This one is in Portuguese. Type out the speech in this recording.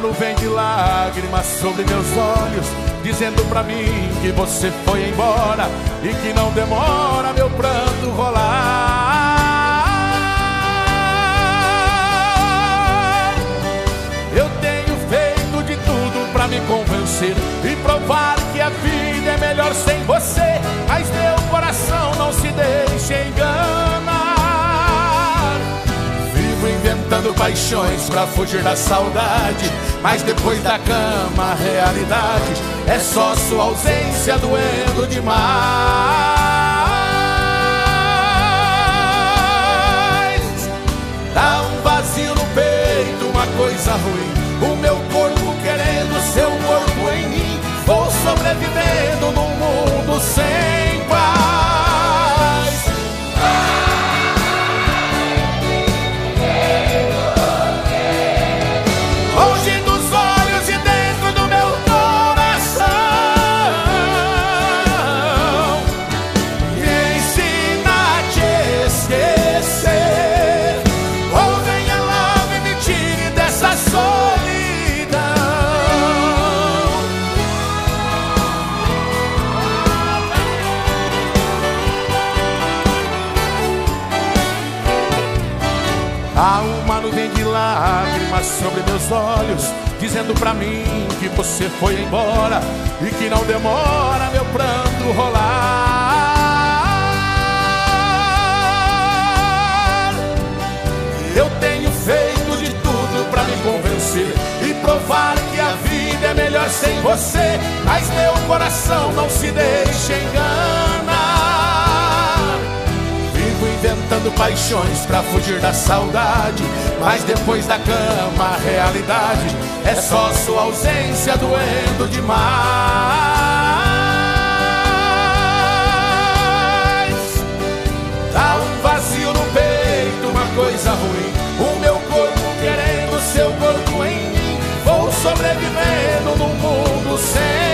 nuvem de lágrimas sobre meus olhos, dizendo pra mim que você foi embora e que não demora meu pranto rolar. Eu tenho feito de tudo pra me convencer e provar que a vida é melhor sem você, paixões pra fugir da saudade, mas depois da cama a realidade é só sua ausência doendo demais. Dá um vazio no peito, uma coisa ruim. O meu corpo Há uma nuvem de lágrimas sobre meus olhos, dizendo pra mim que você foi embora e que não demora meu pranto rolar. Eu tenho feito de tudo pra me convencer e provar que a vida é melhor sem você, mas meu coração não se deixa enganar. Inventando paixões pra fugir da saudade. Mas depois da cama, a realidade é só sua ausência doendo demais. Dá um vazio no peito, uma coisa ruim. O meu corpo querendo seu corpo em mim. Vou sobrevivendo num mundo sem